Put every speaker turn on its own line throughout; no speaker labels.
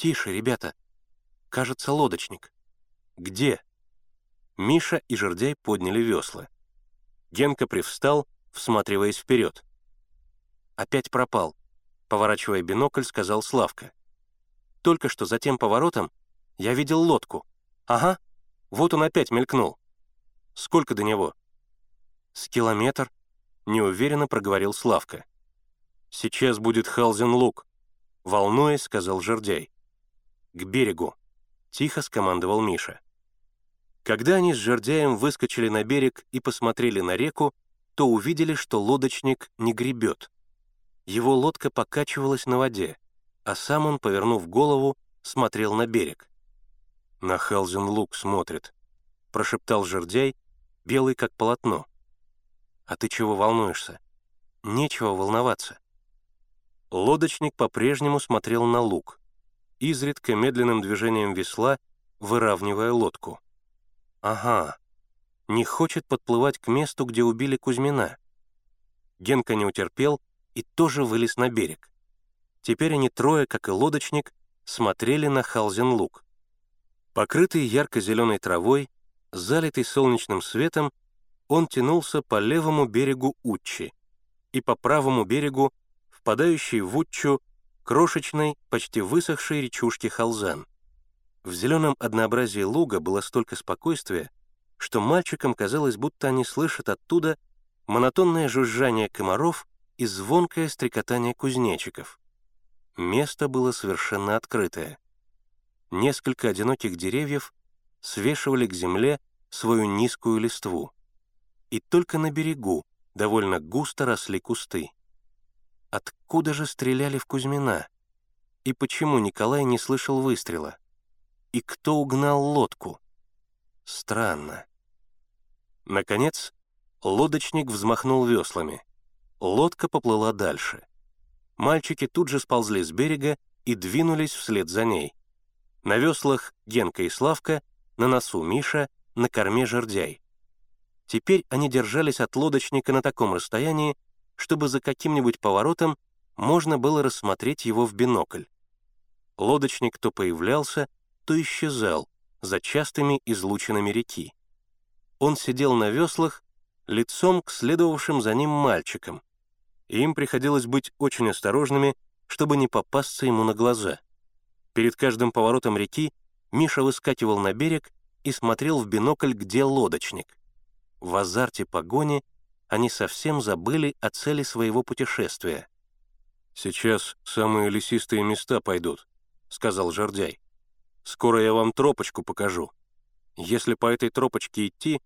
«Тише, ребята! Кажется, лодочник». «Где?» Миша и Жердяй подняли весла. Генка привстал, всматриваясь вперед. «Опять пропал», — поворачивая бинокль, сказал Славка. «Только что за тем поворотом я видел лодку. Ага, вот он опять мелькнул. Сколько до него?» «С километр», — неуверенно проговорил Славка. «Сейчас будет Халзен-Лук», — волнуясь, сказал Жердяй. «К берегу», — тихо скомандовал Миша. Когда они с Жердяем выскочили на берег и посмотрели на реку, то увидели, что лодочник не гребет. Его лодка покачивалась на воде, а сам он, повернув голову, смотрел на берег. «На Халзен-Лук смотрит», — прошептал Жердяй, белый как полотно. «А ты чего волнуешься? Нечего волноваться». Лодочник по-прежнему смотрел на луг, изредка медленным движением весла выравнивая лодку. «Ага, не хочет подплывать к месту, где убили Кузьмина». Генка не утерпел и тоже вылез на берег. Теперь они трое, как и лодочник, смотрели на Халзен-Луг. Покрытый ярко-зеленой травой, залитый солнечным светом, он тянулся по левому берегу Уччи и по правому берегу, впадающей в Уччу, крошечной, почти высохшей речушки Халзан. В зеленом однообразии луга было столько спокойствия, что мальчикам казалось, будто они слышат оттуда монотонное жужжание комаров и звонкое стрекотание кузнечиков. Место было совершенно открытое. Несколько одиноких деревьев свешивали к земле свою низкую листву. И только на берегу довольно густо росли кусты. Откуда же стреляли в Кузьмина? И почему Николай не слышал выстрела? И кто угнал лодку? Странно. Наконец, лодочник взмахнул веслами. Лодка поплыла дальше. Мальчики тут же сползли с берега и двинулись вслед за ней. На веслах Генка и Славка, на носу Миша, на корме жердяй. Теперь они держались от лодочника на таком расстоянии, чтобы за каким-нибудь поворотом можно было рассмотреть его в бинокль. Лодочник то появлялся, то исчезал за частыми излучинами реки. Он сидел на веслах, лицом к следовавшим за ним мальчикам, и им приходилось быть очень осторожными, чтобы не попасться ему на глаза. Перед каждым поворотом реки Миша выскакивал на берег и смотрел в бинокль, где лодочник. В азарте погони они совсем забыли о цели своего путешествия. «Сейчас самые лесистые места пойдут», — сказал Жердяй. Скоро я вам тропочку покажу. Если по этой тропочке идти,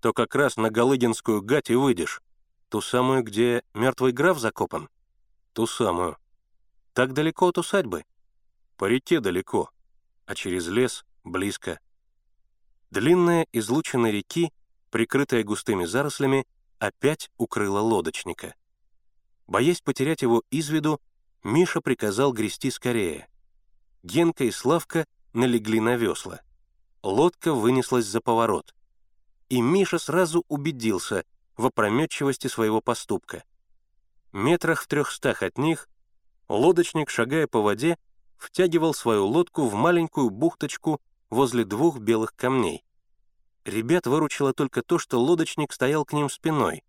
то как раз на Галыгинскую гать и выйдешь. Ту самую, где мертвый граф закопан? Ту самую. Так далеко от усадьбы? По реке далеко, а через лес близко. Длинная излучина реки, прикрытая густыми зарослями, опять укрыла лодочника. Боясь потерять его из виду, Миша приказал грести скорее. Генка и Славка налегли на весла. Лодка вынеслась за поворот. И Миша сразу убедился в опрометчивости своего поступка. Метрах в трехстах от них лодочник, шагая по воде, втягивал свою лодку в маленькую бухточку возле двух белых камней. Ребят выручило только то, что лодочник стоял к ним спиной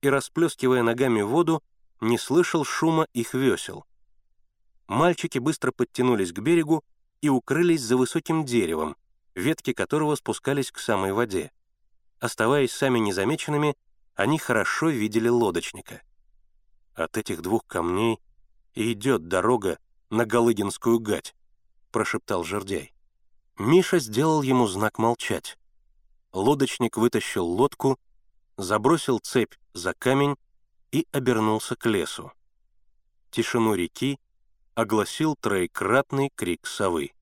и, расплескивая ногами воду, не слышал шума их весел. Мальчики быстро подтянулись к берегу и укрылись за высоким деревом, ветки которого спускались к самой воде. Оставаясь сами незамеченными, они хорошо видели лодочника. «От этих двух камней и идет дорога на Галыгинскую гать», — прошептал жердяй. Миша сделал ему знак молчать. Лодочник вытащил лодку, забросил цепь за камень и обернулся к лесу. Тишину реки огласил троекратный крик совы.